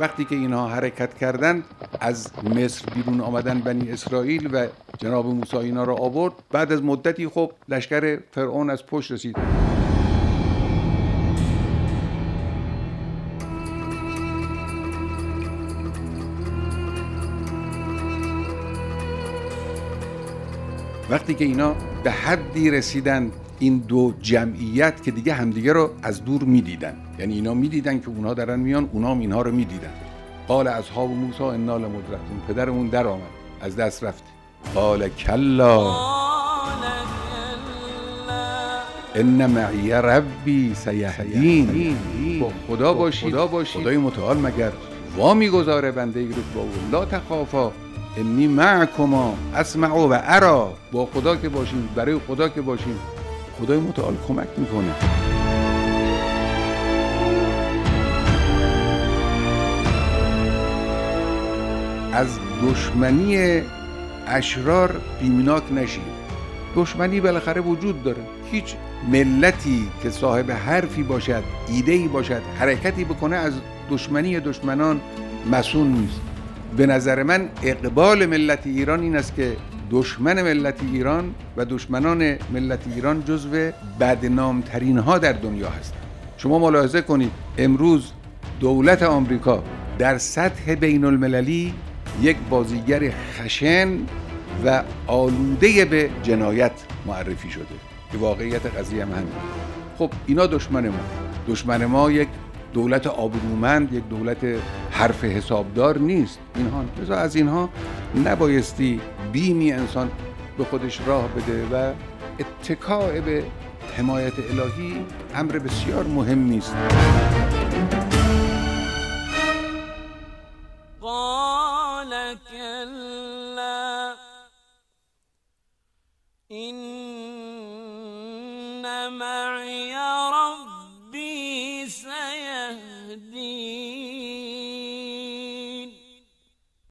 وقتی که اینها حرکت کردند از مصر بیرون آمدن بنی اسرائیل و جناب موسی اینا را آورد. بعد از مدتی خب لشکر فرعون از پشت رسید. وقتی که اینا به حدی رسیدن این دو جمعیت که دیگه همدیگه رو از دور می‌دیدن. یعنی اینا می‌دیدن که اونها دارن میان اونا هم اینها رو می‌دیدن. قال اصحاب موسی انا لمدرکون پدرمون در آمد. از دست رفت. قال کلا. ان معی ربی سیهدین. با خدا باشید. خدا باشید. خدای متعال مگر وا می‌گذاره بنده ای رو؟ با لا تخافا. انی معکما اسمع و ارا. با خدا که باشیم برای خدا که باشیم. خدای متعال کمک می‌کنه. از دشمنی اشرار بیمناک نشید دشمنی بالاخره وجود داره. هیچ ملتی که صاحب حرفی باشد ایده ای باشد حرکتی بکنه از دشمنی دشمنان مسون نیست. به نظر من اقبال ملت ایران این است که دشمن ملت ایران و دشمنان ملت ایران جزو بدنامترین ها در دنیا هستند. شما ملاحظه کنید امروز دولت آمریکا در سطح بین المللی یک بازیگر خشن و آلوده به جنایت معرفی شده. که واقعیت قضیه هم همین. خب اینا دشمن ما. دشمن ما یک دولت آبرومند یک دولت حرف حسابدار نیست. اینها از اینها نبایستی بیمی انسان به خودش راه بده و اتکاع به حمایت الهی امر بسیار مهم نیست. إن معي ربي سيهدين